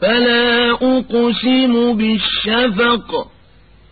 فلا أقسم بالشفق